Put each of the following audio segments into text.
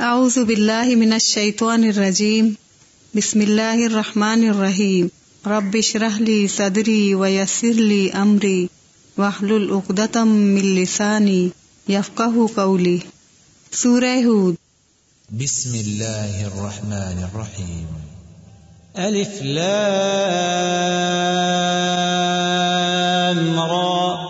أعوذ بالله من الشيطان الرجيم. بسم الله الرحمن الرحيم. رب اشرح لي صدري ويسر لي أمري. واحلل عقدة من لساني يفقه قولي. سورة هود. بسم الله الرحمن الرحيم. ألف لام را.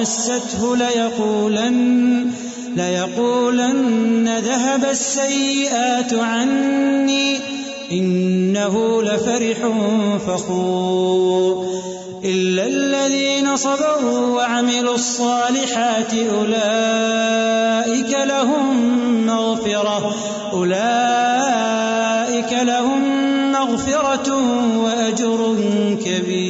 مسته ليقولن ليقولن ذهب السيئات عني إنه لفرح فخور. إلا الذين صبروا وعملوا الصالحات أولئك لهم مغفرة أولئك لهم مغفرة وأجر كبير.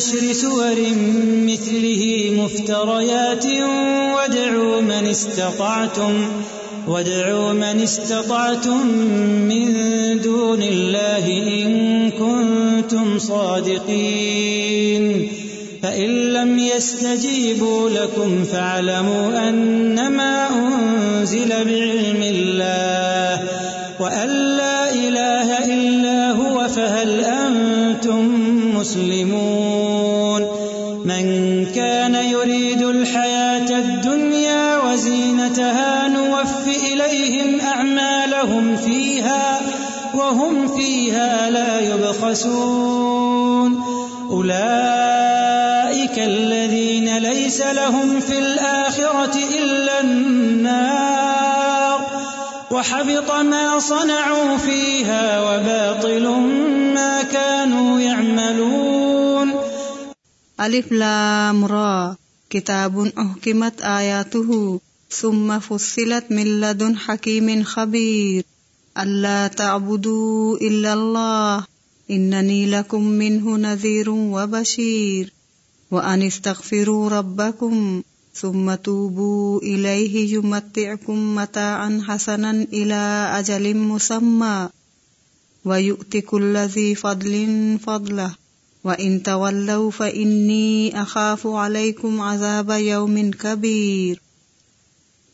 بعشر سور مثله مفتريات وادعوا من استطعتم وادعوا من استطعتم من دون الله إن كنتم صادقين. فإن لم يستجيبوا لكم فاعلموا أنما أنزل بعلم يبخسون أولئك الذين ليس لهم في الآخرة إلا النار. وحبط ما صنعوا فيها وباطل ما كانوا يعملون. ألف لام را. کتاب احکمت آیاته ثم فصلت من لدن حکیم خبیر اللہ تعبدوا إلا اللہ إنني لكم منه نذير وبشير. وأن استغفروا ربكم ثم توبوا إليه يمتعكم متاعا حسنا إلى أجل مسمى. ويؤتك كل ذي فضل فضله. وإن تولوا فإني أخاف عليكم عذاب يوم كبير.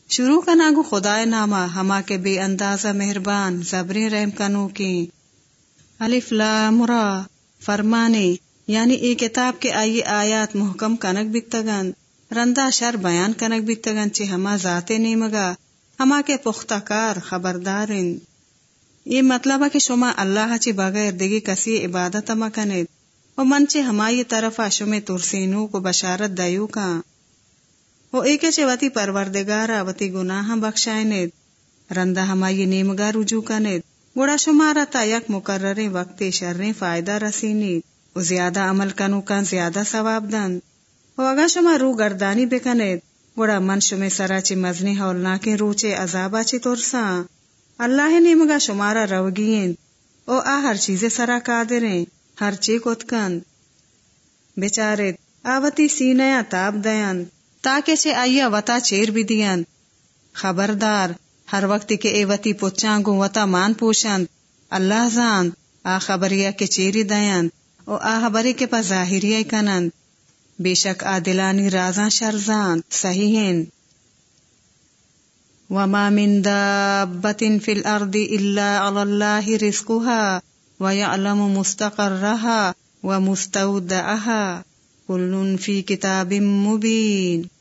شروع کنا گو خدائے نامہ ہما کے بے اندازہ مہربان صبری رحم کنو کی. الف لام را، فرمانے یعنی ای کتاب کے آئی آیات محکم کنک بیتگن رندہ شر بیان کنک بیتگن چی ہما ذاتے نیمگا، ہما کے پختہ کار خبردارن۔ یہ مطلب ہے کہ شما اللہ چی بغیر دگی کسی عبادت مکنید و من چی ہمائی طرفا شما ترسینو کو بشارت دیو کا وہ ایک وتی پروردگارا وتی گناہ بخشائنید، رندہ ہمائی نیمگا رجوع کنید۔ گوڑا شمارا تا یک مقرر وقت شریں فائدہ رسینید و زیادہ عمل کنو کن زیادہ ثواب دن۔ و اگا شما رو گردانی بکنید، گوڑا من شما سرا چی مزنی ہولنا کے روچے عذابا چی ترساں۔ اللہ نیمگا شمارا روگین او آ ہر چیز سرا قادریں، ہر چی کتکن بیچارت آوتی سینیا تاب دیند تاکہ سے آئیا وتا چیر بھی دیاں خبردار ہر وقت کے اے وتی پوچھانگو وتا مان پوشند اللہ زان آ خبریا کے چیری دیاں او آ خبری کے پا ظاہری کنند بے شک آ دلانی رازاں شرزان صحیح ہیں وما من دابة في الأرض إلا على الله رزقها ويعلم مستقرها ومستودعها۔ كل في كتاب مبين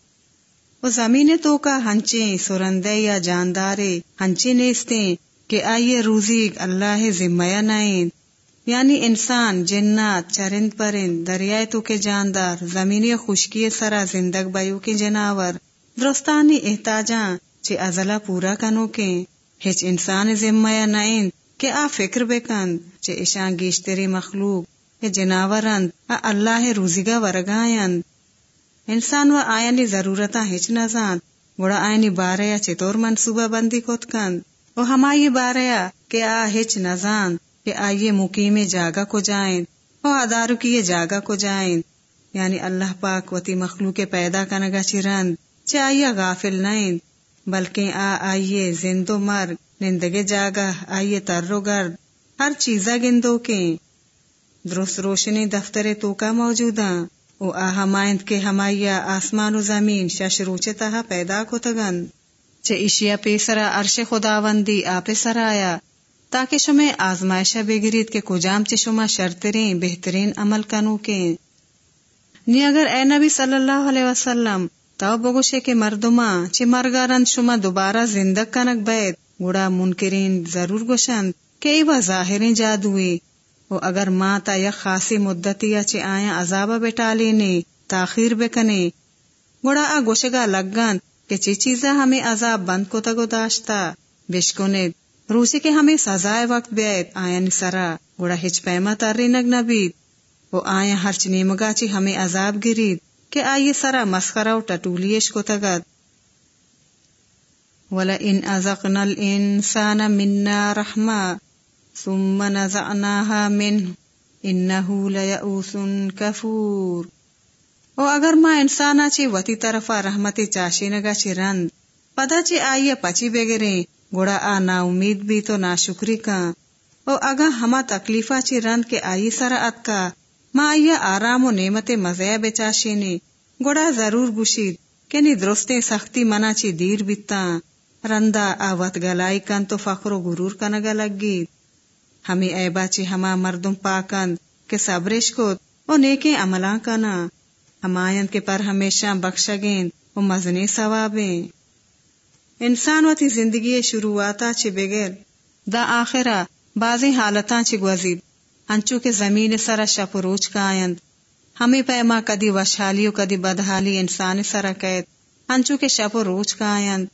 وہ زمین تو کا ہنچے سورندے یا جاندارے ہنچے نیستے کہ آئیے روزی اللہ ذمہ نائن یعنی انسان، جنات، چرند پرند، دریائے تو کے جاندار زمینی خشکی سرا زندگ بیو کے جناور، درستانی احتاجاں چے ازلا پورا کنو کے۔ ہچ انسان ذمہ نائن کہ آ فکر بے کند چے اشان گیشتری مخلوق جناورند آ اللہ روزیگا ورگائند انسان و آئینی ضرورتا ہچ نزان گوڑا آئینی باریا چطور منصوبہ بندی کت کند و ہمائی باریا کہ آ ہچ نزان کہ آئیے مقیم جاگا کو جائیں۔ و ادارو کی یہ جاگا کو جائیں۔ یعنی اللہ پاک وتی مخلوق پیدا کنگا چرند چاہیے غافل نہیں بلکہ آ آئیے زندو مر۔ نندگے جاگا آئیے تر گرد۔ ہر چیزا گندو کے درست روشنی دفتر تو کا موجودہ او آہا مائند کے ہمایا آسمان و زمین شش روچے تہا پیدا کو تگن چے اشیا پیسرا عرش خداوندی آپ سرایا تاکہ شمیں آزمائشہ بگرید کے کجام چے شما شرطرین بہترین عمل کنو کے نی اگر اے نبی صلی اللہ علیہ وسلم تو بگوشے کے مردما چے مرگارند شما دوبارہ زندگ کنک بیت، گوڑا منکرین ضرور گوشند کہ ایوہ ظاہرین جادوئی وہ اگر ماں تا یا خاصی مدتی یا چی آیا عذابہ بٹالی نے تاخیر بکنے گوڑا آ گوشگا لگن کہ چی چیزا ہمیں عذاب بند کو تگو داشتا بشکنے روسی کے ہمیں سزائے وقت بیت آیا نسرا گوڑا ہچ پیما تاری نگ نبید۔ وہ آیا ہر چنی مگا چی ہمیں عذاب گرید کہ آئیے سرا مسخرہ و ٹٹولیش کو تگد وَلَئِنْ أَذَقْنَا الْإِنسَانَ مِنَّا رَحْمَةً ثم نزعناها منه. انه ليئوس كفور. او اگر ما انسانا چی وتی طرفا رحمتی چاشی نگا چی رند، پدا چی آئیے پچی بگرے، گوڑا آ نا امید بھی تو نا شکری کا او اگا ہما تکلیفا چی رند کے آئی سرا ات کا ما آئیے آرام و نعمت مزیا بچاشی نے. گوڑا ضرور گوشید، کنی درستے سختی منا چی دیر بیتا رندا آوت گلائی کن تو فخر و غرور کنگا لگید. ہمیں اے باچی ہما مردم پاکند کے صبرش کو او نیکے عملان کنا۔ ہمایند کے پر ہمیشہ بخشگین و مزنی ثوابیں۔ انسان وتی زندگی شروعاتا چی بغیر دا آخرہ بازی حالتاں چی گوزیب انچو کے زمین سرا شپ روچ کا آیند ہمیں پیما کدی وشحالی و کدی بدحالی انسان سرا قید۔ انچو کے شپ روچ کا آیند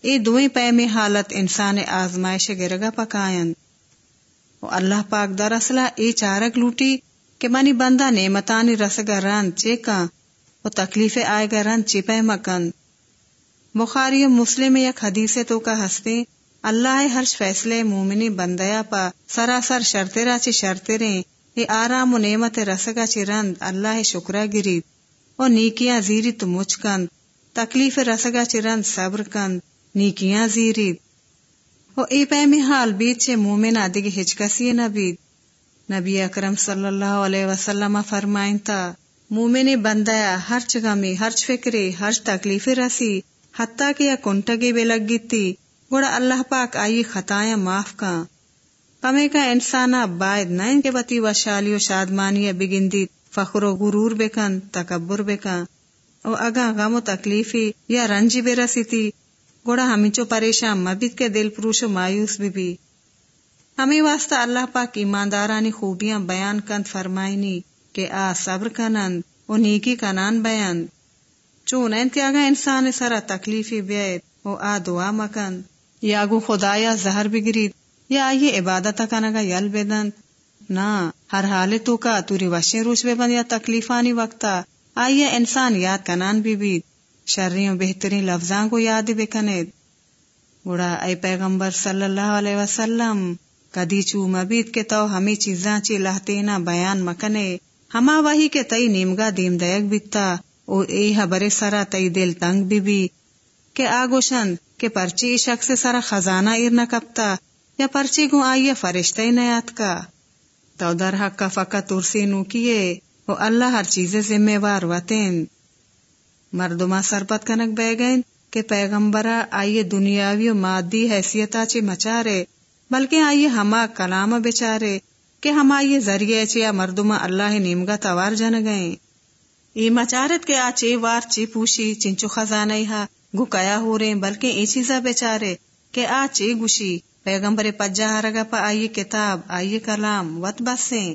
اے دوئی پے میں حالت انسان آزمائش گرگا پکائن اللہ پاک در اصلہ اے چارک لوٹی کہ منی بندہ نعمتانی رسگا رن چیکا و تکلیف آئے گا رن چپے مکن۔ بخاری مسلم یک حدیث تو کا ہستے اللہ ہرش فیصلے مومنی بندیا پا سراسر شرطرا چی شرطریں اے آرام و نعمت رسگا چی رند اللہ شکرہ گرید و نیکیاں زیری تو مچکند تکلیف رسگا چی رند صبر کند نیکیاں زیرید و اے پیمی حال بیت چے مومن آدھگی ہچ کسی نبید نبی اکرم صلی اللہ علیہ وسلم فرمائن تا، مومن بندیا ہرچ غمی ہرچ فکری ہرچ تکلیف رسی، حتیٰ کہ یا کنٹگی بے لگ گیتی، گوڑا اللہ پاک آئی خطایا معاف کا. پمے کا انسانا باید نائن کے بتی و شالی و شادمانی بگندی، فخر و غرور بکن، تکبر بکن. او اگا غم و تکلیفی یا رنجی بے رسی تھی گوڑا ہمیں پریشان مبید کے دل پروش و مایوس بھی بھی۔ ہمیں واسطہ اللہ پاک ایماندارانی خوبیاں بیان کند، فرمائنی کہ آ، صبر کنند و نیکی کنان بیان۔ چون انتیاگا انسان سرا تکلیفی بیت و آ دعا مکند یا گو خدایا زہر بگرید، یا آئیے عبادت کنگا یل بدند نا، ہر حال تو کا، توری وشیں روش بے بند یا تکلیفانی وقتا۔ آئیے انسان یاد کنان بھی بید شرریوں بہترین لفظاں کو یاد بکنے گوڑا اے پیغمبر صلی اللہ علیہ وسلم، کدی چو مبید کے تو ہمیں چیزاں چی لہتینا بیان مکنے۔ ہما وہی کے تئی نیمگا دیم دیگ بیتا، او اے حبر سرا تئی دل تنگ بی بی کہ آگوشن، کہ پرچی شخص سرا خزانہ ارنا کپتا، یا پرچی گو آئیے فرشتہ نیات کا۔ تو در حق کا فقط ترسی نو کیے وہ اللہ ہر چیز ذمہ وار وطین مردما سرپت کنک بہ گئیں کہ پیغمبرا آئیے دنیاوی و مادی حیثیتا چی مچارے، بلکہ آئیے ہما کلام بچارے کہ ہم آئیے ذریعے چیا مردما اللہ نیمگا توار جن گئیں ای مچارت کے آ وار چی پوشی، چنچو خزانہ ہا گو کیا ہو رہے بلکہ ای چیزا بچارے کہ آ چی گوشی، پیغمبر پجا ہرگا پا آئیے کتاب، آئیے کلام، وط بسیں۔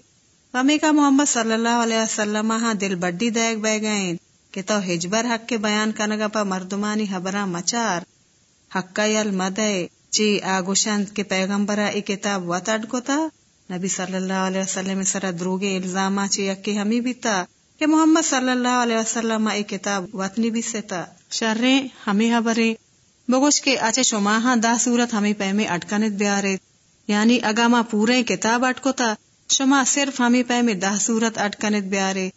ومی کا محمد صلی اللہ علیہ وسلم ہاں دل بڈی دیکھ بہ گئیں کہ تو ہجبر حق کے بیان کنگا پا مردمانی حبرہ مچار. حق یل مدے چی آگوشند کے پیغمبرہ ای کتاب وط اڈ کو تا. نبی صلی اللہ علیہ وسلم سر دروگے الزامہ چی یکی ہمی بیتا کہ محمد صلی اللہ علیہ وسلم ای کتاب وطنی بھی ستا شرریں ہمیں حبریں بگوش کے اچھے شما ہاں دا صورت ہمیں پیمے اٹکنت بیارے. یعنی اگاما پورے کتاب اٹکو تا. شما صرف ہمیں پیمے دا صورت اٹکنت بیارے.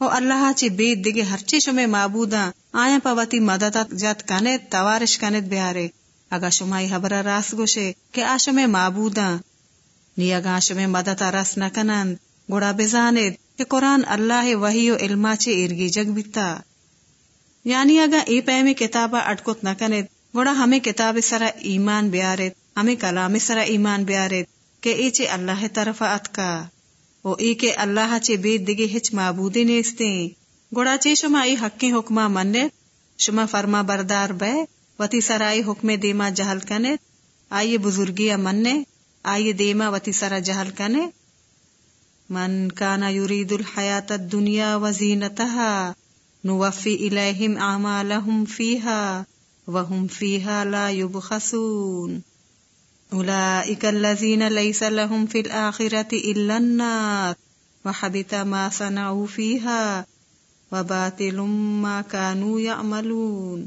او اللہ چی بید دیگے ہرچی شما معبودا آیا پاوتی مدد جات کنت توارش کنت بیارے۔ اگا شما ای حبرہ راس گوشے کہ آ معبودا نی اگا شما مدد راس نکنند گوڑا بزاند کہ قرآن اللہ وحی و علما چے ارگی جگ بیتا۔ یعنی اگا ای پیمی کتابا اٹکت نہ کنید۔ گوڑا ہمیں کتاب سرا ایمان بیارت ہمیں کلام سرا ایمان بیارت کہ ای چے اللہ طرف اتکا۔ او ای کے اللہ چے بید دگی ہچ معبودی نیستیں۔ گوڑا چے شما ای حقی حکمہ منت شما فرما بردار بے۔ وتی سرائی حکم دیما جہل کنت آئیے بزرگیا مننے۔ آئیے دیما وتی سرا جہل کنے۔ من کانا یرید الحیات الدنیا وزینتها نوفی الیہم اعمالہم فیہا۔ وہم فیہا لا یبخسون۔ اولئک الذین لیس لهم فی الآخرة الا النار وحبت ما صنعوا فیہا وباطل ما كانوا يعملون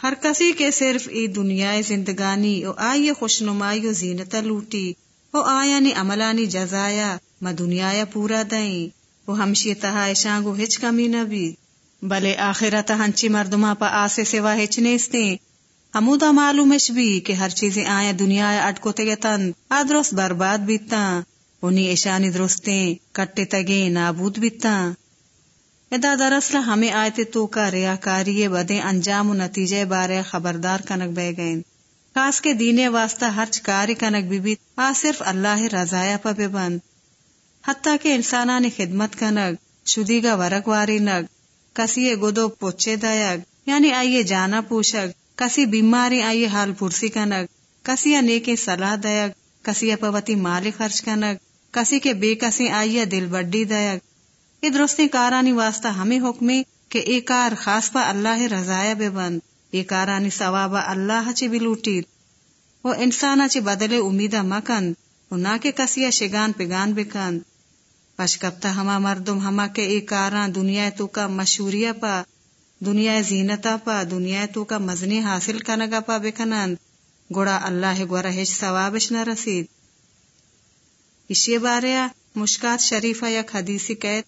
ہر کسی کے صرف ای دنیا زندگانی او آئی خوشنمائی و زینت لوٹی او آیا نی عملانی جزایا ما دنیا پورا دائیں وہ ہمشی تہا ایشانگو ہچ کمی نبی بلے آخرت ہنچی مردما پا آسے سوا ہچ نیستیں ہمودا معلومش بھی کہ ہر چیزیں آئیں، دنیا اٹکو تن۔ آدرست برباد بیتا انہی ایشانی درستیں کٹے تگے نابود بیتا ادا دراصل ہمیں آئے تو کا ریاکاری بدے انجام و نتیجے بارے خبردار کنک بہ گئیں۔ خاص کے دینے واسطہ ہر کاری کنک بھی آ صرف اللہ رضایا پا بے بند۔ حتیٰ کہ انسانہ نے خدمت کنگ شدی گا ورک واری نگ کسی گدو پوچے دایگ یعنی آئیے جانا پوشک۔ کسی بیماری آئیے حال پرسی کنگ، کسی نیک صلاح دیگ، کسی پوتی مال خرچ کنگ، کسی کے بے کسی آئیے دل بڈی دیگ۔ یہ درستی کارانی واسطہ ہمیں حکمی کہ ایک کار خاص پا اللہ رضایا بے بند، یہ کارانی ثوابا اللہ چی بلوٹید و انسانا چی بدلے امیدہ مکند و نہ کہ شگان پگان بکند پشکپتا ہما مردم ہما کے ای کاران دنیا تو کا مشہوریا پا دنیا زینتا پا، دنیا تو کا مزنی حاصل کنگا پا بکنند گوڑا اللہ گورا ہیچ ثوابش نہ رسید۔ اسی باریا مشکات شریفہ یک حدیثی قید۔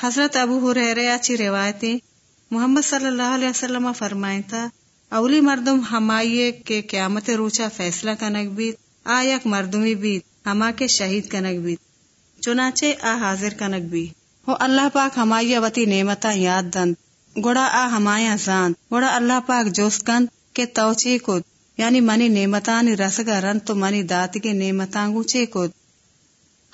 حضرت ابو حریرہ چی روایتیں محمد صلی اللہ علیہ وسلم فرمائیں تھا اولی مردم ہمائیے کے قیامت روچا فیصلہ کنک بیت، آ یک مردمی بیت، ہما کے شہید کنک بیت۔ چنانچہ آ حاضر کنک بھی ہو اللہ پاک ہمائی وتی نعمتا یاد دند گوڑا آ ہمایا زان گوڑا اللہ پاک جوست کند کے توچے کد یعنی منی نعمتانی رسگا رن تو منی دات کے نعمتان گوچے کد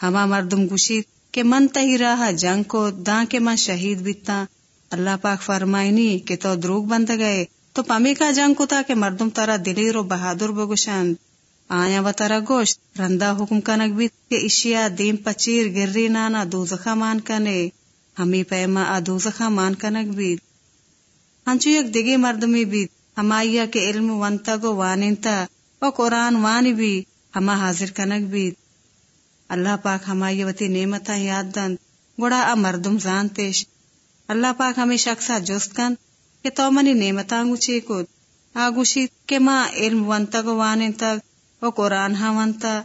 ہما مردم گوشید کہ من تہی راہ جنگ کو داں کے من شہید بیتا۔ اللہ پاک فرمائنی کہ تو دروگ بند گئے۔ تو پمی کا جنگ کو تھا کہ مردم تارا دلیر و بہادر بگوشند۔ آیا و تارا گوشت رندا حکم کنک بیت کہ اشیا دیم پچیر گری نانا دوزخا مان کنے۔ ہمی پیما آ دوزخا مان کنک بیت۔ ہنچو یک دگی مردمی بیت ہمایا کے علم ونتا گو واننتا و قرآن وانی بھی ہما حاضر کنک بیت اللہ پاک ہمائی وتی نعمتا یاد دند گوڑا آ مردم زانتش اللہ پاک ہمیں شخصا جست کن کہ تو منی نعمتا گوچی کود آگوشی کہ ماں علم ونتا گو واننتا و قرآن ہاں ونتا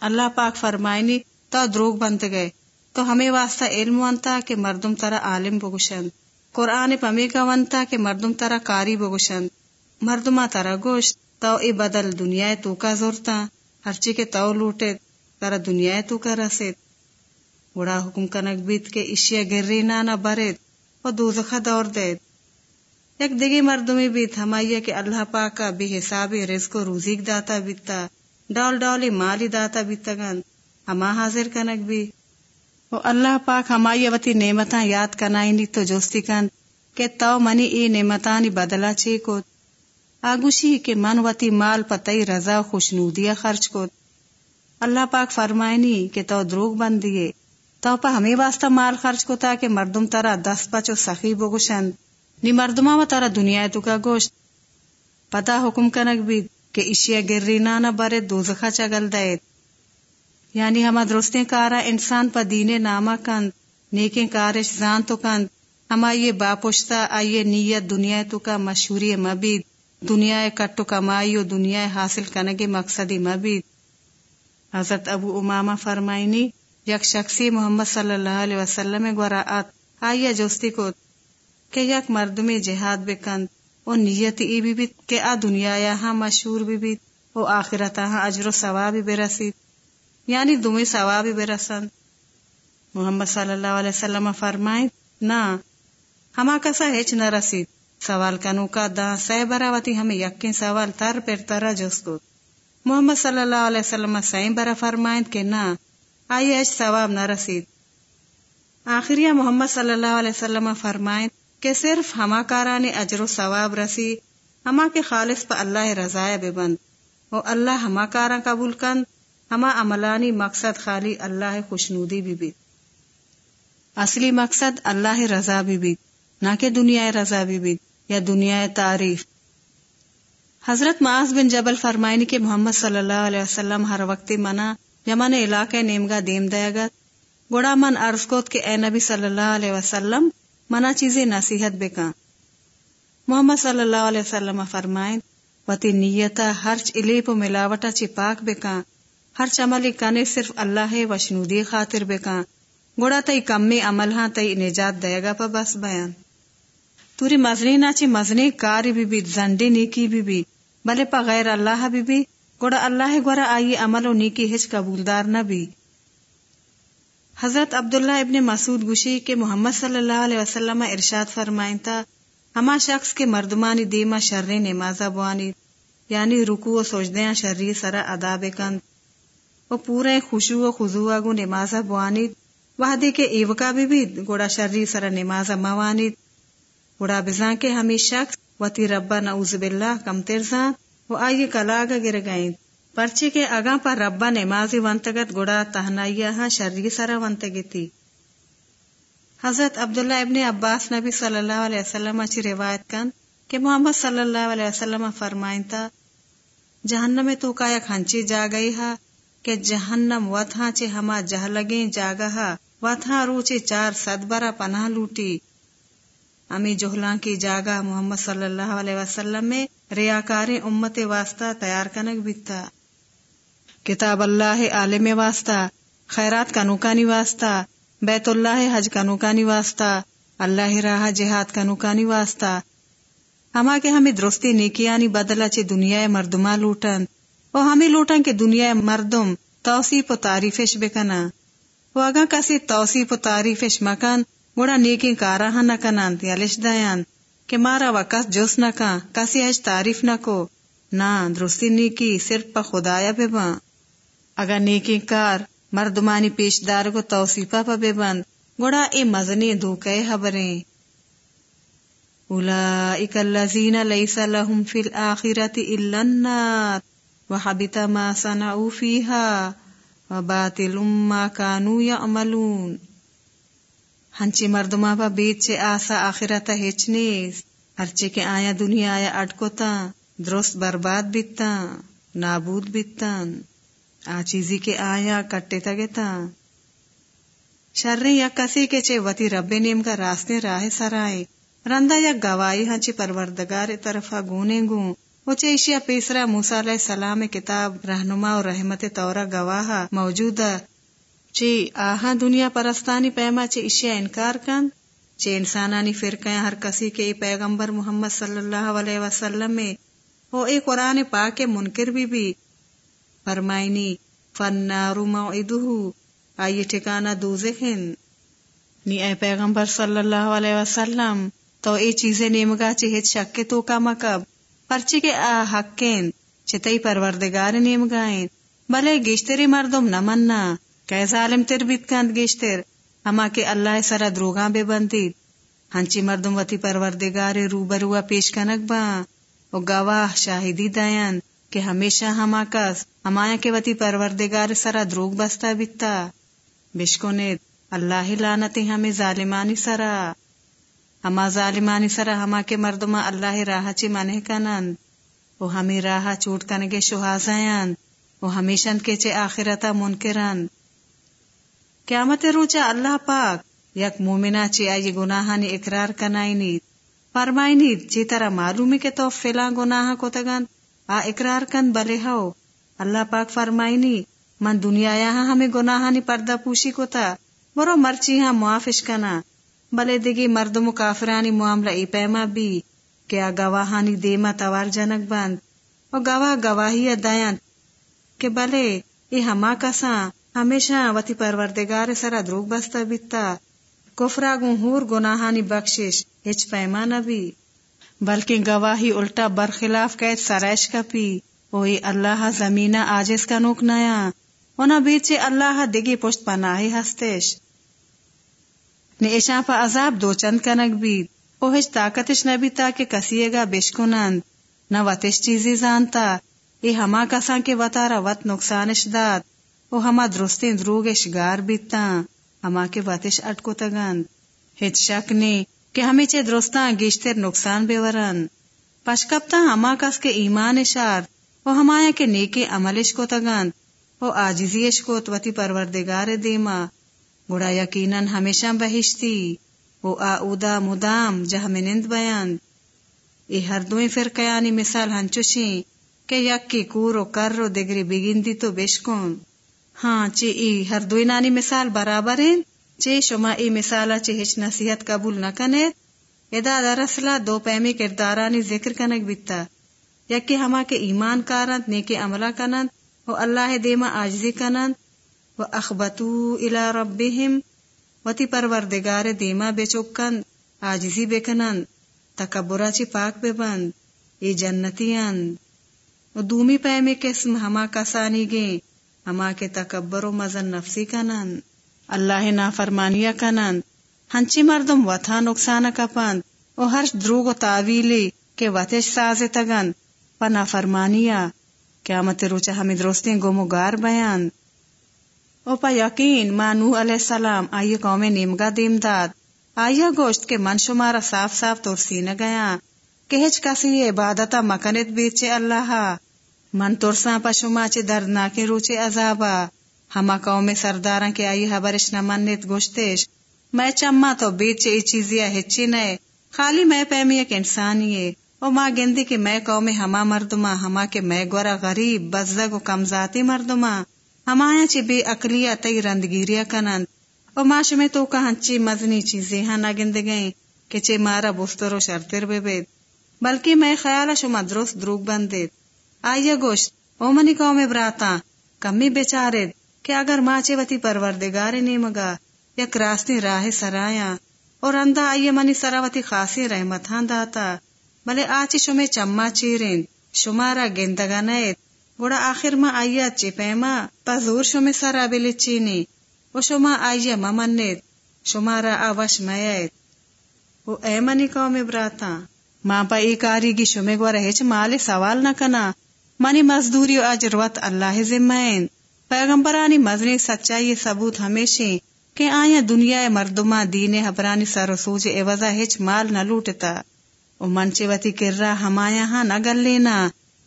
اللہ پاک فرمائنی تو دروگ بنت گئے۔ تو ہمیں واسطہ علم ونتا کہ مردم ترا عالم بگوشند۔ قرآن پمی کا ونتا کہ مردم ترا کاری بگوشند مردما ترا گوشت تو ای بدل دنیا تو کا زورتا، ہرچی کے تو لوٹے ترا دنیا تو کا رسید بڑا حکم کنک بیت کے اشیا گری نانا برید و دوزخہ دور دید یک دگی مردمی بیت ہمائیا کہ اللہ پاکا بے حساب رزق و روزیک داتا بیتا، ڈال ڈالی مالی داتا بیتا گن۔ ہما حاضر کنک بھی اللہ پاک ہمائی وتی نعمتاں یاد کنائنی تو جوستی کن کہ تو منی ای نعمتانی بدلا چی کو آگوشی کہ من وتی مال پتئی رضا خوشنودیا خرچ کو اللہ پاک فرمائنی کہ تو دروگ بند دیے تو پا ہمیں واسطہ مال خرچ کو تا کہ مردم ترا دس بچو سخی بگوشند۔ نی مردما و ترا دنیا تو کا گوشت۔ پتا حکم کنک بھی کہ اشیا گری نانا برے دوزخا چگل دائت یعنی ہما درستیں کارا انسان پا دینے ناما کند، نیکیں کارش زان تو کند۔ ہما یہ باپشتا آئیے نیت دنیا تو کا مشہوری مبید، دنیا کٹو کمائی و دنیا حاصل کنگے مقصدی مبید۔ حضرت ابو امامہ فرمائنی، یک شخصی محمد صلی اللہ علیہ وسلم گورا آت، آئیے جوستی کو کہ یک مردمی جہاد بکند، او نیت ای بھی بیت کہ آ دنیا یہاں مشہور بھی بیت، او آخرت ہاں اجر و ثوابی برسید۔ یعنی دومی ثوابی برسند محمد صلی اللہ علیہ وسلم فرمائیں نا، ہما کسا ہیچ نہ رسید۔ سوال کنو کا دا سہ براوتی ہمیں یقین سوال تر پر ترا جس کو۔ محمد صلی اللہ علیہ وسلم سائیں برا فرمائیں کہ نا، آئی ایچ ثواب نہ رسید۔ آخریہ محمد صلی اللہ علیہ وسلم فرمائیں کہ صرف ہما کارانی اجر و ثواب رسی، ہما کے خالص پا اللہ رضائے ببند۔ و اللہ ہما کارا قبول کند ہما عملانی مقصد خالی اللہ خوشنودی بھی بیت اصلی مقصد اللہ رضا بھی بیت نہ کہ دنیا رضا بھی بیت یا دنیا تعریف۔ حضرت معاذ بن جبل فرمائنی کے محمد صلی اللہ علیہ وسلم ہر وقت منا یمن علاقہ نیمگا دیم دیا گت گوڑا من عرض کوت کے اے نبی صلی اللہ علیہ وسلم منا چیزیں نصیحت بکا۔ محمد صلی اللہ علیہ وسلم فرمائن، وتی نیتا ہرچ الیپ ملاوٹا چی پاک بکا۔ ہر چملی کنے صرف اللہ وشنودی خاطر بکا گوڑا تئی کمی عمل ہاں تئی نجات دے گا پا بس بیان۔ توری مزنی ناچی مزنی کاری بھی بھی زنڈی نیکی بھی بھی۔ بلے پا غیر اللہ بھی بھی، گوڑا اللہ گورا آئی عمل و نیکی ہچ قبولدار نہ بھی۔ حضرت عبداللہ ابن مسعود گوشی کے محمد صلی اللہ علیہ وسلم ارشاد فرمائیں تا ہما شخص کے مردمانی دیما شرری نمازہ بوانی یعنی رکو و سوچدیاں شرری سرا ادا بکند و پورے خوشو و خضوع گو نمازہ بوانید۔ وحدی کے ایوکا بھی بھی گوڑا شرری سرا نمازہ موانید۔ گوڑا بزان کے ہمیں شخص وتی ربا نعوذ باللہ کم ترزان و آئیے کلاگا گر گئیں۔ پرچے کے اگاں پر ربا نمازی ونتگت گڑا تہنائیا ہاں شرری سرا ونتگی تھی حضرت عبداللہ ابن عباس نبی صلی اللہ علیہ وسلم اچھی روایت کن کہ محمد صلی اللہ علیہ وسلم فرمائیں تا جہنم تو کا یک ہنچی جا گئی ہا کہ جہنم و تھا چے ہما جہ لگیں جاگا روچے چار صد برا پناہ لوٹی امی جوہلاں کی جاگا محمد صلی اللہ علیہ وسلم میں ریاکار امت واسطہ تیار کنک بیتا کتاب اللہ عالم واسطہ خیرات کا نوکانی واسطہ بیت اللہ حج کا نوکانی واسطہ اللہ راہ جہاد کا نوکانی واسطہ ہما کے ہمیں درستی نیکیانی بدلا چے دنیا مردما لوٹن وہ ہمیں لوٹن کے دنیا مردم توصیف و تعریفش بکنا۔ وہ اگا کسی توصیف و تعریفش مکن گوڑا نیکی کارا نہ کنان یلش دیان کہ مارا وقت جوس نہ کا کسی اج تعریف نہ کو۔ نہ درستی نیکی صرف پا خدایا بے باں۔ اگر نیکی کار، مردمانی پیشدار کو توصیفہ پا بے بند گوڑا اے مزنی دھوکے حبریں اولئک اللذین لیس لهم فی الاخرت الا النار۔ وحبت ما صنعوا فیها وباطل ما کانوا یعملون ہنچی مردما پا بیت چے آسا آخرت ہچ نیس ہرچے کے آیا دنیا آیا اٹکو تا درست برباد بیتا، نابود بیتن آ چیزی کے آیا کٹے تگے تا یا کسی کے چے وتی رب نیم کا راستے راہ سرائے رندا یا گوائی ہاں پروردگار طرفا گونے گوں وہ اشیا پیسرا موسا علیہ السلام کتاب رہنما اور رحمت تورا گواہا موجود چی آہا دنیا پرستانی پیما چی اشیا انکار کن؟ چی انسانانی فرقیں ہر کسی کے پیغمبر محمد صلی اللہ علیہ وسلم میں وہ ایک قرآن پاک منکر بھی بھی۔ فرمائنی فنار موعدہ آئیے ٹھکانا دوزخن نی اے پیغمبر صلی اللہ علیہ وسلم، تو اے چیزیں نیمگا چہت شک تو کا مکب پرچی کے آ حقین چتئی پروردگار نیمگائیں بلے گیشتری مردم نمنا کہ ظالم تر بیت کند گیشتر ہما کے اللہ سرا دروگاں بے بندید ہنچی مردم وتی پروردگار روبروا پیش کنک با او گواہ شاہدی دائن کہ ہمیشہ ہما کس ہمایا کے وتی پروردگار سرا دروگ بستا بیتا بشکو نے اللہ لانتی ہمیں ظالمانی سرا ہما ظالمانی سرا، ہما کے مردما اللہ راہ چی منے کنند۔ وہ ہمیں راہ چوٹ کنگے شہازائند وہ ہمیشن کے چے آخرتا منکرند قیامت روچا اللہ پاک۔ یک مومنا چی آئی گناہانی اقرار کنائی نید۔ فرمائی نید جی چی طرح معلومی کے تو فلا گناہ کو تگند آ اقرار کن بلے ہو۔ اللہ پاک فرمائی نی، من دنیا یہاں ہمیں گناہانی پردہ پوشی کو تا۔ برو مرچی ہاں معافش کنا۔ بلے دگی مردم و کافرانی معاملہ ای پیما بھی کیا گواہانی دیما توار جنک بند و گواہ گواہی دایان کہ بلے ای ہما کساں ہمیشہ وتی پروردگار سرا دروگ بستا بیتا کفرا گون ہور گناہانی بخشش ہچ پیما نبی بلکہ گواہی الٹا برخلاف قید سرائش کا پی وہی اللہ زمینہ آجز کا نوک نیا، اونا بیچے اللہ دگی پشت پناہی ہستش۔ نے ایشاں پا عذاب دو چند کنک بید او طاقتش نبی تا کہ کسیے گا بشکنند نہ وتش چیزی زانتا۔ یہ ہما کساں کے وطارا وط نقصانش داد۔ او ہما درستین دروگش گار بیتا۔ ہما کے وتش اٹکو تگند۔ ہچ شک نے کہ ہمیں چے درستاں گیشتر نقصان بے ورن پشکپتا ہما کس کے ایمان شار وہ ہمایا کے نیکے عملش کو تگند۔ وہ آجزیش کو توتی پروردگار دیما۔ گڑا یقیناً ہمیشہ بہشتی۔ وہ آؤدا مدام جہ میں نند بیان۔ ای ہر دوئی فرقیانی مثال ہنچوشیں کہ یک کی کور و کر و دگری بگندی تو بیشکون ہاں چی ای ہر دوئی نانی مثال برابر ہیں چے شما ای مثالا چے ہچ نصیحت قبول نہ کنے ادا درسلا دو پیمی کردارانی ذکر کنک بیتا۔ یکی ہما کے ایمان کارند، نیکی عملہ کنند۔ و اللہ دیما آجزی کنند۔ و اخبتو الى ربهم و تی پروردگار دیما بے چکند آجزی بے کنند تکبرا چی پاک بے بند ای جنتی اند و دومی پیمی قسم، ہما کسانی گیں ہما کے تکبر و مزن نفسی کنند اللہ نا فرمانیا کنند ہنچی مردم وطا نقصان کپند، او ہرش دروگ و تاویلی کے وطش سازے تگند پنا فرمانیا قیامت روچہ ہمیں درستیں گمو گار بیان۔ او پا یقین ما نوح علیہ السلام آئیے قوم نیمگا دیم داد آئیے گوشت کے من شمارا صاف صاف ترسی نہ گیا کہ ہچ کسی عبادتا مکنت بیچے اللہ من ترسا پشما چے دردناک روچے عذابا ہما قوم سرداراں کے آئی حبرش نہ منت گوشتش میں چما تو بیچے ای چیزیا ہچی نئے خالی میں پیمی ایک انسانی او ماں گندی کے میں قوم ہما مردما ہما کے میں گورا غریب بزگ و کم ذاتی مردما ہمایا چی بے اقلیا تئی رندگیریا کنند او ماش میں تو کا ہنچی مزنی چیزیں ہاں نہ گند گئیں کہ چے مارا بستر و شرطر بے بید بلکہ میں خیال شما درست دروگ بندید آئیے گوشت او منی قوم براتا کمی بیچارید کہ اگر ماچے وتی پروردگار نیمگا یک راستی راہ سرایا اور اندہ آئیے منی سراوتی خاصی رحمت ہاں داتا بلے آچی شمے چما چیرین شمارا گندگا نیت گوڑا آخر ما آئیا چی پیما پزور شمے سرا بلی چینی و شما آئیا ممنید شمارا آوش میت و اے منی قوم براتا ماں پا ای کاری گی شمے گوارا ہیچ مال سوال نہ کنا منی مزدوری و اجروت اللہ ذمین پیغمبرانی مزنی سچائی ثبوت ہمیشہ کہ آیا دنیا مردما دین حبرانی سر سوج ایوزا ہچ مال نہ لوٹتا او منچے وتی کر رہا ہمایا ہاں نہ گل لینا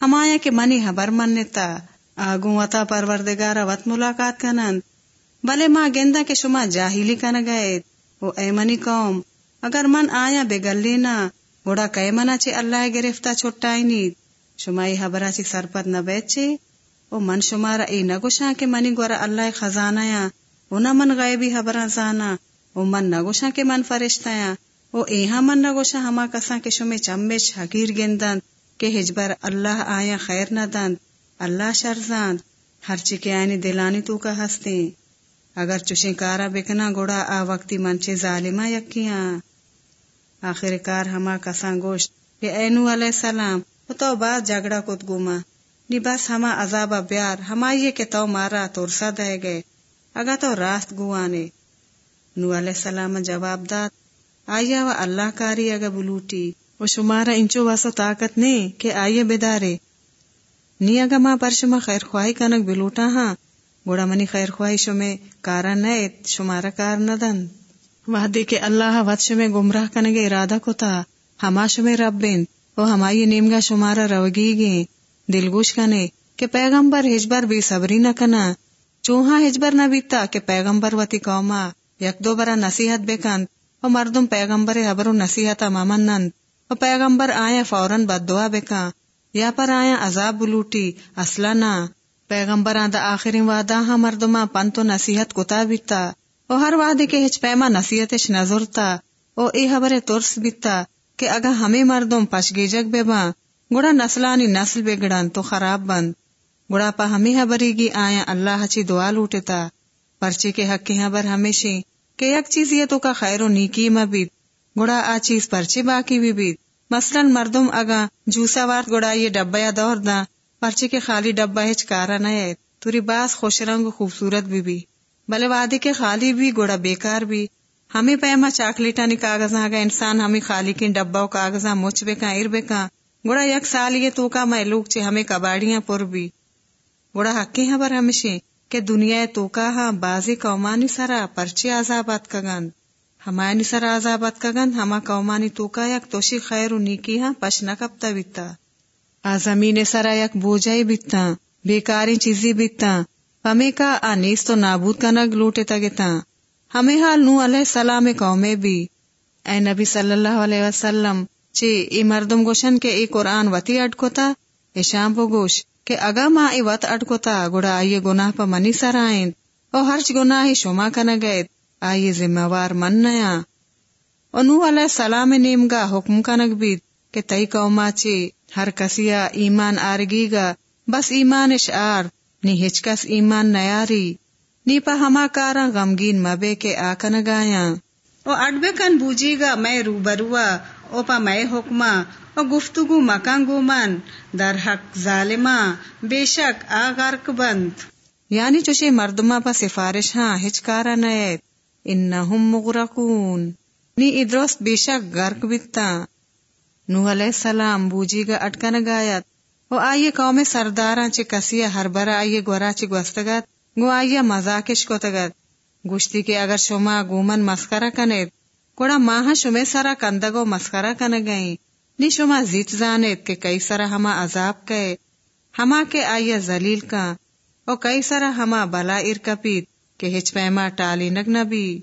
ہمایا کے منی حبر منتا آگوں وتا پروردگارا وط ملاقات کنند بلے ماں گندا کے شما جاہلی کن گئے او اے منی قوم اگر من آیا بے گل لینا گوڑا کئے منا چے اللہ گرفتا چھوٹائی نید شما شمائی حبرا چی سرپت نہ بیچے او من شمارا ای نگوشا کے منی گورا اللہ خزانہ یا او نہ من غیبی حبران زانا او من نگوشا کے من فرشتا یا او ایہا من نگوشا ہما کسا کے شمی چمبش حقیر گندن کہ ہجبر اللہ آیا خیر نہ دند اللہ شرزاند ہر چی آئینی دلانی تو کا ہستے اگر چوشیں کارا بکنا گوڑا، آ وقتی منچے ظالمہ یکیاں۔ آخر کار ہما کسا گوشت کہ اینو علیہ السلام تو بعد جھگڑا کت گوما۔ نی بس ہما عذابہ بیار، ہما یہ کہ تو مارا تورسا دے گئے۔ اگا تو راست گوانے۔ نو علیہ السلام جواب داد، آیا و اللہ کاری اگا بلوٹی۔ و شمارا انچو واسا طاقت نے کہ آئیے بیدارے۔ نی اگا ماں پر شما خیر خواہی کنک بلوٹا ہاں۔ گوڑا منی خیر خواہی شمے کارا نیت شمارا کار ندن وحدی کے اللہ وط شمے گمراہ کنگے ارادہ کو تا۔ ہما شمے رب بین۔ و ہمائی نیمگا شمارا روگی گے۔ دلگوش کنے کہ پیغمبر ہجبر بھی صبری نہ کنا۔ چوہا ہجبر نہ بیتا کہ پیغمبر وتی قوما۔ یک دو برا نصیحت بے کند و مردم پیغمبر حبر و نصیحت مامنند و پیغمبر آیا فوراً بد دعا بکا، یا پر آیا عذاب بلوٹی اصلا نہ پیغمبر دا آخری وعدہ ہاں مردما پنتو نصیحت کتا بیتا و ہر وعدے کے ہچ پیما نصیحتش نظرتا او ای حبر ترس بیتا کہ اگا ہمیں مردم پشگی جگ بے باں، گڑا نسلانی نسل بگڑن تو خراب بند۔ گڑا پا ہمیں حبری گی آیا اللہ چی دعا لوٹتا۔ پرچے کے حق کے حبر ہمیشہ، کہ یک چیز یہ تو کا خیر و نیکی مبید۔ گڑا آ چیز پرچے باقی بھی بید مثلا مردم اگا جوسا وارت گڑا یہ ڈبا یا دور دا پرچے کے خالی ڈبا ہچ کارا نئے توری باس خوش رنگ خوبصورت بھی بھی۔ بلے وادی کے خالی بھی گوڑا بیکار بھی۔ ہمیں پیما چاکلیٹانی کاغذ آگا، انسان ہمیں خالی کی ڈبا و کاغذ مچ بے ار بے گوڑا یک سال یہ تو کا میں لوگ چے ہمیں کباڑیاں پور بھی۔ گوڑا حقی ہیں بر ہمیشہ کہ دنیا تو کا ہاں بازی قومانی سرا پرچی آزابات کگن ہمائنی سرا آزابات کگن ہما قومانی توکا یک توشی خیر و نیکی ہاں پشنا کبتا بیتا آ زمین سرا یک بوجھائی بیتا بیکاری چیزی بیتا ہمیں کا آنیس تو نابود کا نگ لوٹے تگتا ہمیں حال نو علیہ السلام قومے بھی اے نبی صلی اللہ علیہ وسلم چی ای مردم گوشن کے ای قرآن وتی اٹکوتا ای شام پو گوش کہ اگا ما ای وط اٹکوتا گوڑا آئیے گناہ پا منی سر آئین او ہرچ گناہی شما کنگید آئیے ذمہ وار من نیا او نو علیہ السلام نیمگا حکم کنگ بید کہ تئی قوما چی ہر کسیا ایمان آرگی گا، بس ایمان آر، نی ہچ کس ایمان نیاری۔ نی پا ہما کارا غمگین مبے کے آکن گایا او اڈبے کن بوجی گا، میں روبروا اوپا میں حکما او گفتگو مکان گومن۔ در حق ظالما بے شک آغرق بند۔ یعنی چوشے مردما پا سفارش ہاں ہچکارا نیت۔ انہم مغرقون. نی ادروست بے شک غرق بیتا نوح علیہ السلام بوجی گا اٹکن گایت. او آئیے قوم سرداراں چے کسیا ہر برا آئیے گورا چے گوستگت گو آئیے مزاکش کو تگت گوشتی کے اگر شما گومن مسکرہ کنید. گوڑا ماہ شمے سارا کندگو مسکرہ کن گئیں. نی شما زیت زانت کہ کئی سرا ہما عذاب کے ہما کے آئیے زلیل کا او کئی سرا ہما بلا ارکپیت کہ ہچ پیما ٹالی نگ نبی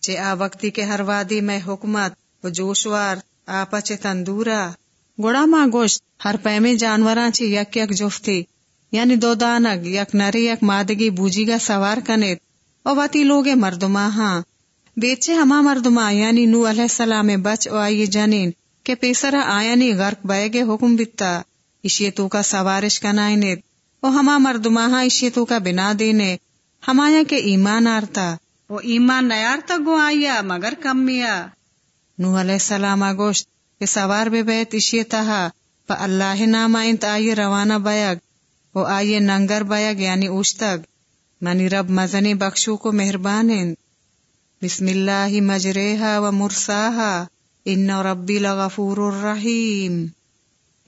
چے آ وقتی کے ہر وادی میں حکمت و جوشوار، آپا چے تندورا۔ گوڑا ماں گوشت، ہر پیمے جانوراں چی یک یک جفتی۔ یعنی دو دانگ، یک نری، یک مادگی بوجی گا سوار کنیت۔ او واتی لوگ مردما ہاں۔ بیچے ہما مردما یعنی نو علیہ السلام بچ او آئیے جنین، کہ پیسرا آیانی غرق بے گے حکم بتا۔ اشی تو کا سوارش کنائنیت۔ او ہما مردما ہاں اشی تو کا بنا دینے۔ ہمایا کے ایمان آرتا۔ او ایمان نیارتا گو آیا مگر کمیا۔ نو علیہ السلام گوشت کہ سوار بے بیت اشی تہا پا اللہ نام انت آئیے روانہ بیگ او آئیے ننگر بیگ یعنی اوشتگ۔ منی رب مزنی بخشو کو مہربان بسم اللہ مجریہا و مرساہا ان ربی لغفور الرحیم۔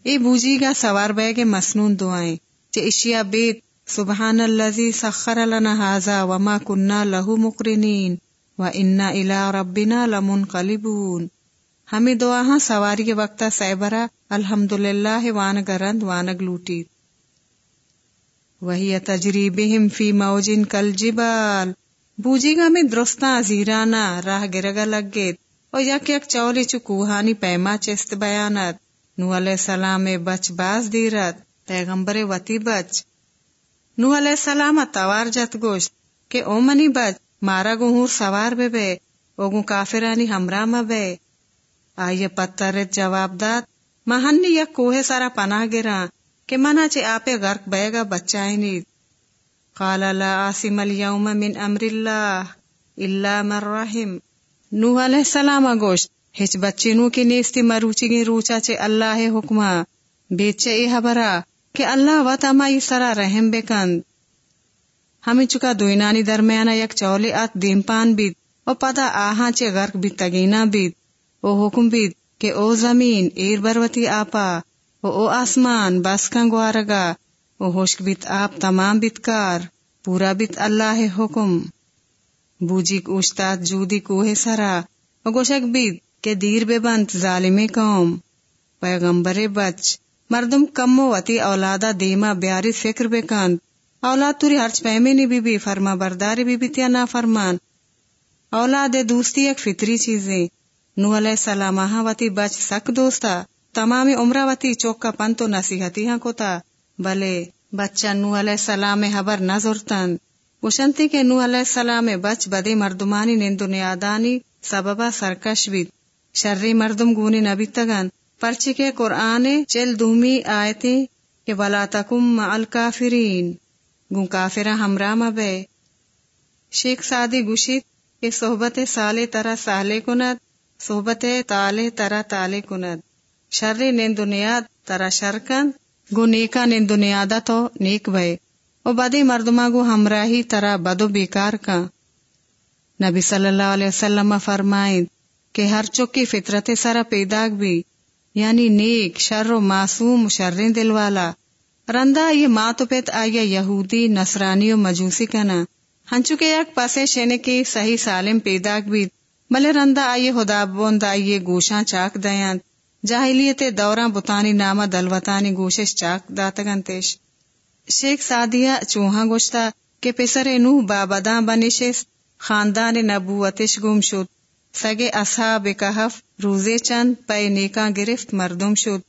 اے بوجی گا سوار کے مسنون دعائیں چے اشیا بیت سبحان اللذی سخر لنا هذا وما کننا له مقرنین و انا الى ربنا لمنقلبون ہمیں دعا ہاں سواری کے وقتا سیبرا الحمدللہ وانگ رند وانگ لوٹی وہی تجریبہم فی موجن کل جبال بوجی گا میں درستاں زیرانا راہ گرگا لگ گیت او یک یک چولی چو کوہانی پیما چست بیانت نو علیہ السلام بچ باز دیرت پیغمبر وتی بچ نو علیہ السلام توار جت گوشت کہ او منی بچ، مارا گو سوار بے بے، او گو کافرانی ہمراہ مبے آئیے پترت جواب دات مہنی یک کوہ سارا پناہ گرا کہ منا چے آپے غرق بے گا بچائیں نیت قال لا عاصم اليوم من امر اللہ الا من رحم۔ نوح علیہ السلام گوشت، ہچ بچے نو کی نیستی مروچی گی روچا چے اللہ حکمہ، بیچے ای حبرا کہ اللہ و تمائی سرا رحم بکند۔ ہمیں چکا دوینانی درمیانا یک چولی ات دیم پان بیت او پدا آہاں چے غرق بیت تگینا بیت او حکم بیت کہ او زمین ایر بروتی آپا او او آسمان بس کن گوارگا۔ او ہوشک بیت آپ تمام بیتکار پورا بیت اللہ حکم۔ بوجی اوشتات جودی کوہ سرا۔ او گوشک بیت کہ دیر بے بند ظالم قوم۔ پیغمبر بچ۔ مردم کم وتی اولادا دیما بیاری فکر بے کند اولاد توری ہرچ پیمے بی بی، فرما برداری بی بی تیا نا فرمان۔ اولاد دوستی ایک فطری چیزیں۔ نو علیہ السلام وتی بچ سک دوستا۔ تمام عمرہ وتی چوکا پن تو نصیحتی ہاں کو بلے، بچہ نو علیہ السلام حبر نہ زورتن۔ وشنتی کے نو علیہ السلام بچ بدی مردمانی نندو نیادانی سببا سرکش بید۔ شرری مردم گونی نبی تگن پرچی کے قرآن چل دومی آیتی کہ ولا تکم مع الکافرین گون کافرہ ہمراہ مبے شیخ سادی گوشید کہ صحبت سالے ترا سالے کند، صحبت تالے ترا تالے کند۔ شرری نندو نیاد ترا شرکن گو نیکا نندو نیادا تو نیک بے۔ او بدی مردما گو ہمراہی ترا بدو بیکار کا۔ نبی صلی اللہ علیہ وسلم فرمائیں کہ ہر چکی فطرت سرا پیداگ بھی یعنی نیک، شر و معصوم شرین دل والا۔ رندا یہ ماں تو پیت آیا یہودی، نصرانی و مجوسی کنا۔ ہنچو کے یک پاسے شینے کی صحیح سالم پیداگ بھی ملے رندا آئیے خدا بوند آئیے گوشاں چاک دیاں۔ جاہلیت دوراں بتانی نامہ دلوتانی گوشش چاک داتگنتش شیخ سادیا چوہا گوشتا کہ پسر نوح بابداں بنشست خاندان نبوتش گم شد۔ سگے اصحاب کہف، روزے چند، پے نیکاں گرفت، مردم شد۔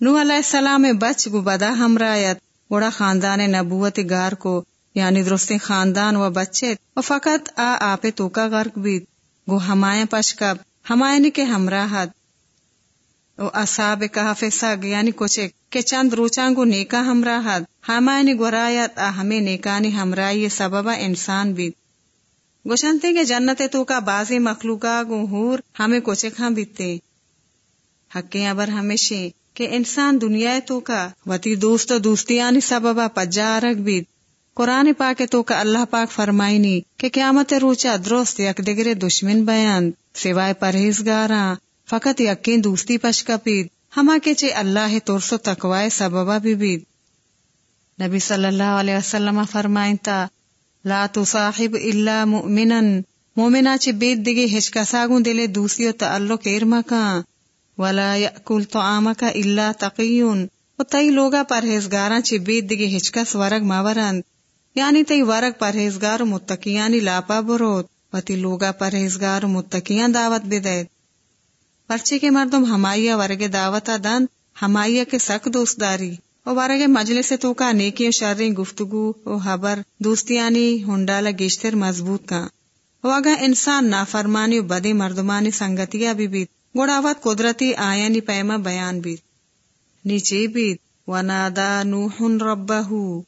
نوح علیہ السلام بچ گو بدا ہمرایت گوڑا خاندان نبوت گار کو یعنی درستی خاندان و بچے۔ و فقط آ آپ تو کا غرق بیت گو ہمائیں پشکب، ہمائیں کے ہمراہت۔ او اصحاب کہف سگ یعنی کچھ کہ چند روچانگو نیکا ہمراہت۔ ہمائنی گورایت آ ہمیں نیکانی ہمراہی سببا انسان بیت گوشنتے کے جنت تو کا بازی مخلوقا گو ہور ہمیں کوچے کھاں بیتے۔ حقیں ابر ہمیشہ کہ انسان دنیا تو کا وتی دوست دوستیانی سببا پجا رگ بیت قرآن پاک تو کا اللہ پاک فرمائنی کہ قیامت روچا درست یک دگرے دشمن بیان، سوائے پرہیزگاراں، فقط یقین دوستی پشکا پید ہما کے چے اللہ ترسو تقوائے سببا بھی نبی صلی اللہ علیہ وسلم فرمائن تا لا تصاحب الا مؤمنا. مومنا چے بید دگے ہچکا ساگون دلے دوسری و تعلق ارما کان ولا یأکل طعامک الا تقیون و تئی لوگا پرہیزگاراں چی بیت دیگے ہچکس ورگ ماورند یعنی تی ورگ پرہیزگار متقیانی لاپا بروت و تی لوگا پرہیزگار متقیان دعوت بدید. پرچے کے مردم ہمائیا ورگ دعوتا دند ہمائیا کے سک دوست داری و ورگ مجلس تو کا نیکی و شرری گفتگو و حبر دوستیانی ہنڈالا گیشتر مضبوط کا و اگا انسان نافرمانی و بدی مردمانی سنگتیا بھی بیت۔ گوڑاوت قدرتی آیانی پیما بیان بیت۔ نیچے بیت۔ ونادا نوح ربہو۔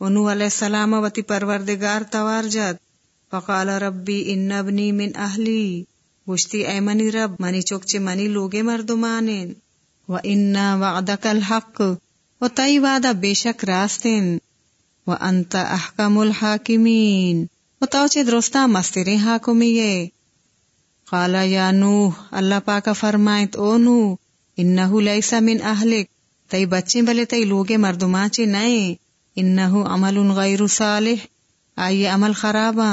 و علیہ السلام وتی پروردگار توار جد فقال ربی ان ابنی من اہلی۔ گشتی اے منی رب، منی چوکچے منی لوگے مردمانین۔ و انا وعدک الحق۔ و تئی وعدہ بے شک راستین و انت احکم الحاکمین. و توچے درستا مسترے حاکمیے قال یا نوح، اللہ پاکا فرمائت او نوح، انہو لیسا من اہلک. تئی بچے بلے تئی لوگے مردماچے نئے. انہو عمل غیر صالح. آئیے عمل خرابا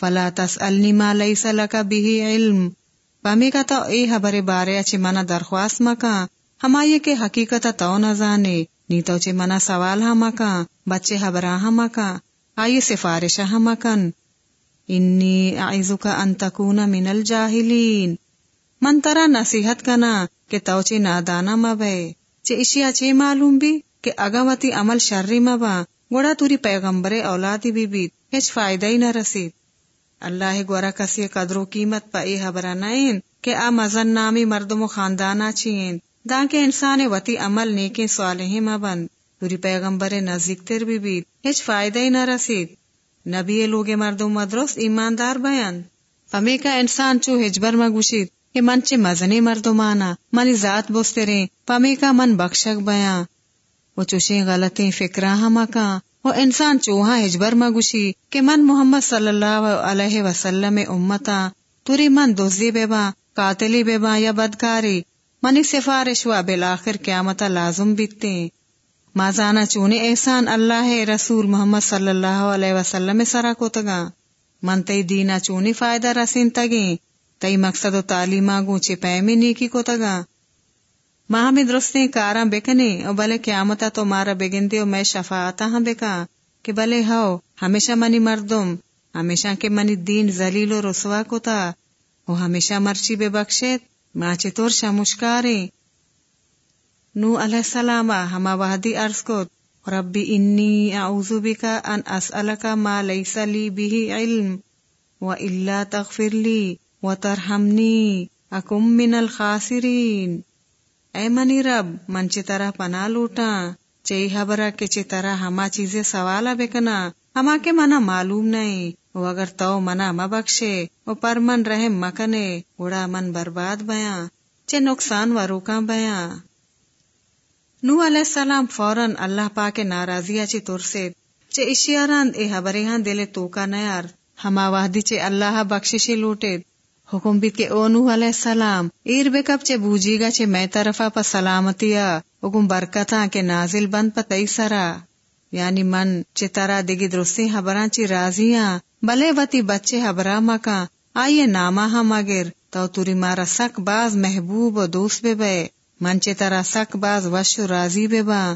فلا تسألنی ما لیسا لکا بھی علم. پامی کا تو اے حبر بارے اچھے منا درخواست مکا ہمائیے کے حقیقت تو نہ جانے نی چے منا سوال ہم مکا بچے حبراہ ہم مکا آئیے سفارش ہم مکن انی اعیزک ان تکون من الجاہلین من ترا نصیحت کنا کہ توچے نادانا مبے چے اشیا چے معلوم بھی کہ اگاوتی عمل شرری مبا گوڑا توری پیغمبر اولادی بھی بیت ہچ فائدہ ہی نہ رسید اللہ گورا کسی قدر و قیمت پا اے حبرہ کہ آ مزن نامی مردم و خاندانا چین دا کہ انسان وتی عمل نیکے صالحی مبند۔ توری پیغمبر نزدیک تر بھی بیت ہچ فائدہ ہی نہ رسید۔ نبی لوگ مردم مدرس ایماندار بیان۔ پمی کا انسان چو ہجبر مگوشید کہ من چے مزنی مردمانا۔ منی ذات بوسترے پمی کا من بخشک بیان۔ وہ چوشیں غلطیں فکرہ ہما کا وہ انسان چوہا ہجبر مگوشی کہ من محمد صلی اللہ علیہ وسلم امتا توری من دوزی بے با قاتلی بے با یا بدکاری۔ منی سفارش و بالآخر قیامتا لازم بیتے۔ مازانا چونے احسان اللہ رسول محمد صلی اللہ علیہ وسلم سرا کو تگا من تی دینا چونی فائدہ رسین تگیں تئی مقصد و تعلیمہ گونچے پیمی نیکی کو تگا ماہ میں درستے کاراں بکنے او بلے قیامتا تو مارا بگندے او میں شفاعتا ہاں بکا۔ کہ بلے ہاو ہمیشہ منی مردم، ہمیشہ کے منی دین زلیل و رسوا کو تا۔ او ہمیشہ مرچی بے بخشت۔ ماچے طور شمشکاریں نو علیہ السلام ہما وحدی عرض کو ربی انی اعوذ بکا ان اسألکا ما لیسا لی بھی علم و الا تغفر لی و ترحمنی، اکم من الخاسرین. اے منی رب، من چی طرح پنا لوٹا چی حبرہ کے چی طرح ہما چیزیں سوالا بکنا ہما کے منا معلوم نہیں و اگر تو منا مبخشے و پر من رحم مکنے اڑا من برباد بیاں، چے نقصان و روکاں بیاں۔ نو علیہ السلام فوراً اللہ پاک ناراضی چی ترسید چے اشیاران اے حبریہاں دل توکا نیار ہما وحدی چے اللہ بخششی لوٹید۔ حکم بھی کہ او نوح علیہ السلام، ایر بے کب چے بوجی گا چے میں طرفا پا سلامتیا حکم برکتا کے نازل بند پا تئی سرا۔ یعنی من چے ترا دگی درستی حبران چی راضیاں بلے وتی بچے حبرا مکا، آئیے ناما ہاں ہم اگر تو توری مارا سک باز محبوب و دوست بے بے، من چے ترا سک باز وش راضی بے با۔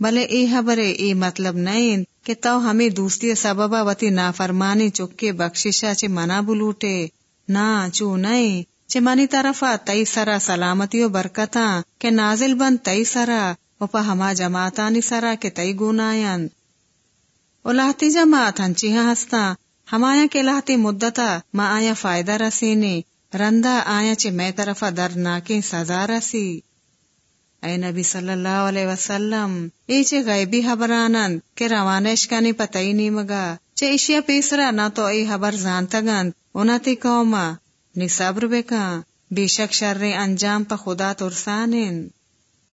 بلے اے حبرے، اے مطلب نہیں کہ تو ہمیں دوستی سببا وتی نافرمانی چکے بخششا چے منا بلوٹے۔ نا، چو نئے چے منی طرفا تئی سرا سلامتی و برکتا کہ نازل بند تئی سرا۔ و پا ہما جماعتانی سرا کے تئی گونائن و لہتی جماعت ہنچی ہاں ہستا، ہمایا کے لہتی مدتا ما آیا فائدہ رسینے رندہ آیا چے میں طرفا درناکیں سزا رسی۔ اے نبی صلی اللہ علیہ وسلم، ای چے غیبی حبرانند کہ روانش کنی پتئی نیمگا۔ چے اشیا پیسرا نہ تو ای حبر زانتا گند انتی قوما نی صبر بکا۔ بے شک شر انجام پا خدا ترسانن